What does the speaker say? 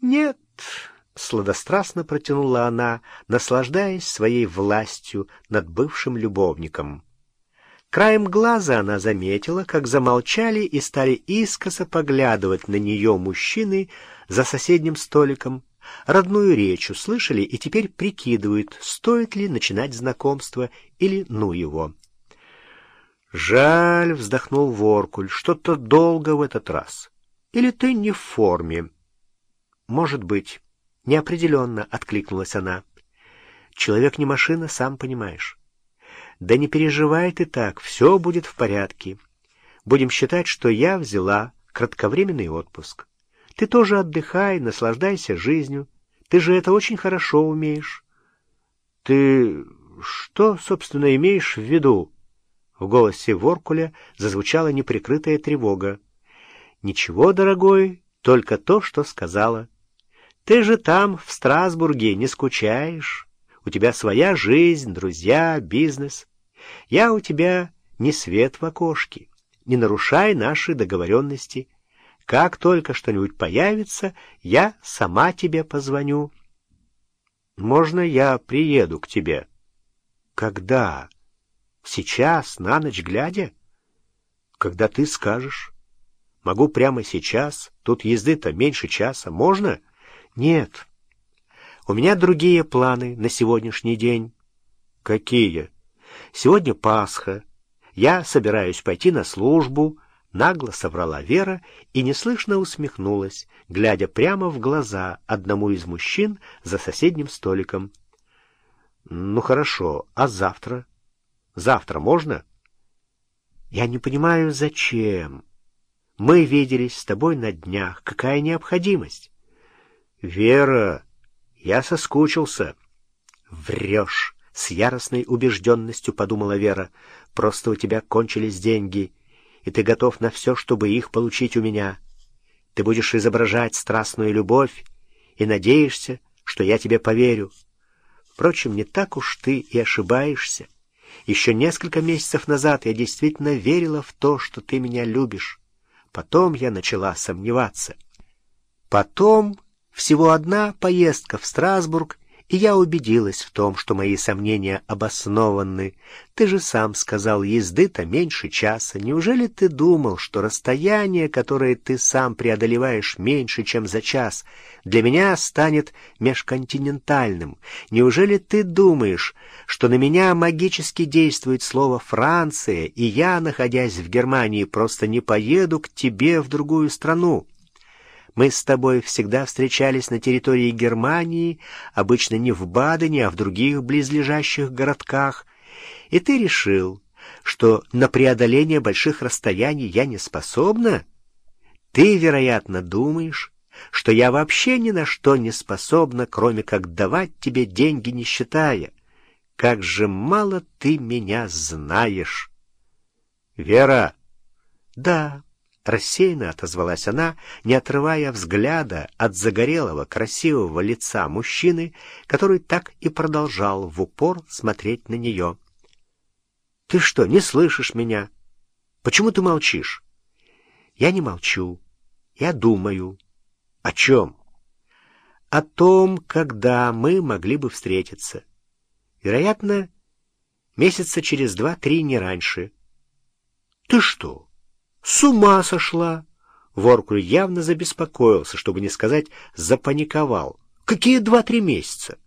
Нет, сладострастно протянула она, наслаждаясь своей властью над бывшим любовником. Краем глаза она заметила, как замолчали и стали искоса поглядывать на нее мужчины за соседним столиком. Родную речь услышали и теперь прикидывают, стоит ли начинать знакомство или ну его. «Жаль», — вздохнул Воркуль, — «что-то долго в этот раз. Или ты не в форме?» «Может быть». Неопределенно откликнулась она. «Человек не машина, сам понимаешь». Да не переживай ты так, все будет в порядке. Будем считать, что я взяла кратковременный отпуск. Ты тоже отдыхай, наслаждайся жизнью. Ты же это очень хорошо умеешь. Ты что, собственно, имеешь в виду? В голосе Воркуля зазвучала неприкрытая тревога. Ничего, дорогой, только то, что сказала. Ты же там, в Страсбурге, не скучаешь. У тебя своя жизнь, друзья, бизнес. Я у тебя не свет в окошке. Не нарушай наши договоренности. Как только что-нибудь появится, я сама тебе позвоню. Можно я приеду к тебе? Когда? Сейчас, на ночь глядя? Когда ты скажешь. Могу прямо сейчас. Тут езды-то меньше часа. Можно? Нет. У меня другие планы на сегодняшний день. Какие? Сегодня Пасха. Я собираюсь пойти на службу, нагло соврала Вера и неслышно усмехнулась, глядя прямо в глаза одному из мужчин за соседним столиком. «Ну хорошо, а завтра? Завтра можно?» «Я не понимаю, зачем. Мы виделись с тобой на днях. Какая необходимость?» «Вера, я соскучился». «Врешь!» С яростной убежденностью подумала Вера. «Просто у тебя кончились деньги, и ты готов на все, чтобы их получить у меня. Ты будешь изображать страстную любовь и надеешься, что я тебе поверю. Впрочем, не так уж ты и ошибаешься. Еще несколько месяцев назад я действительно верила в то, что ты меня любишь. Потом я начала сомневаться. Потом всего одна поездка в Страсбург, и я убедилась в том, что мои сомнения обоснованы. Ты же сам сказал, езды-то меньше часа. Неужели ты думал, что расстояние, которое ты сам преодолеваешь меньше, чем за час, для меня станет межконтинентальным? Неужели ты думаешь, что на меня магически действует слово «Франция», и я, находясь в Германии, просто не поеду к тебе в другую страну? Мы с тобой всегда встречались на территории Германии, обычно не в Бадене, а в других близлежащих городках, и ты решил, что на преодоление больших расстояний я не способна? Ты, вероятно, думаешь, что я вообще ни на что не способна, кроме как давать тебе деньги, не считая. Как же мало ты меня знаешь. Вера. Да. Рассеянно отозвалась она, не отрывая взгляда от загорелого, красивого лица мужчины, который так и продолжал в упор смотреть на нее. — Ты что, не слышишь меня? Почему ты молчишь? — Я не молчу. Я думаю. — О чем? — О том, когда мы могли бы встретиться. Вероятно, месяца через два-три, не раньше. — Ты что? — с ума сошла! Воркуль явно забеспокоился, чтобы не сказать запаниковал. Какие два-три месяца?